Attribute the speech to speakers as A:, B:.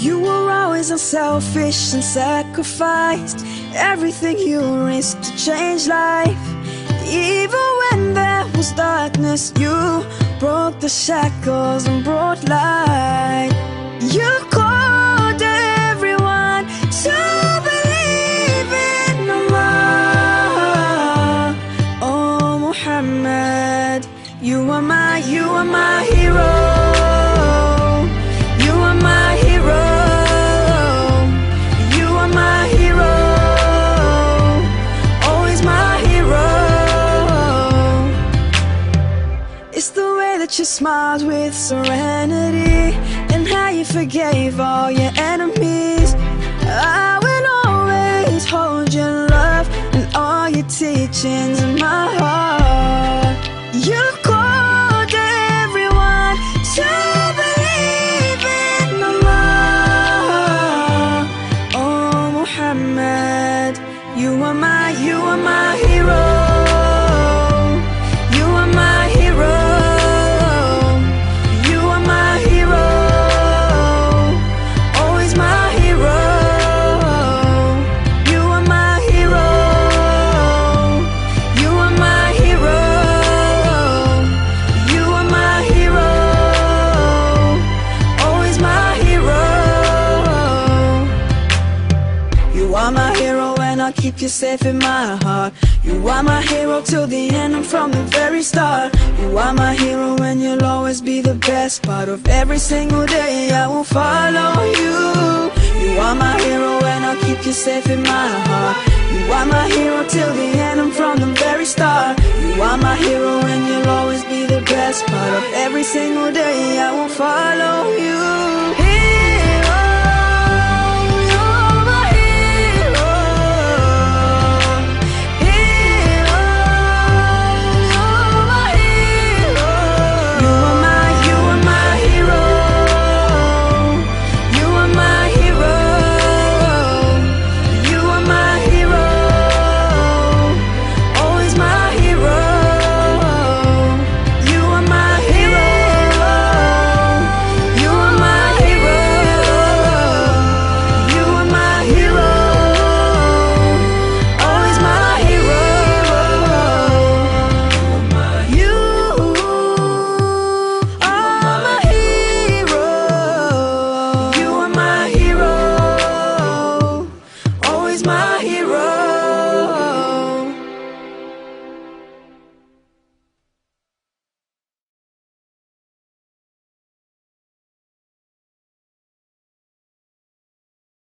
A: You were always unselfish and sacrificed everything you risked to change life. Even when there was darkness, you broke the shackles and brought light. You called everyone to believe in Allah. Oh Muhammad, you are my, you are my hero. That you smiled with serenity and how you forgave all your enemies. I will always hold your love and all your teachings in my heart. You called everyone to believe in Allah. Oh Muhammad, you are my, you are my hero. I'll keep you safe in my heart. You are my hero till the end and from the very start. You are my hero and you'll always be the best part of every single day. I will follow you. You are my hero and I'll keep you safe in my heart. You are my hero till the end and from the very start. You are my hero and you'll always be the best part of every single day. I will follow you.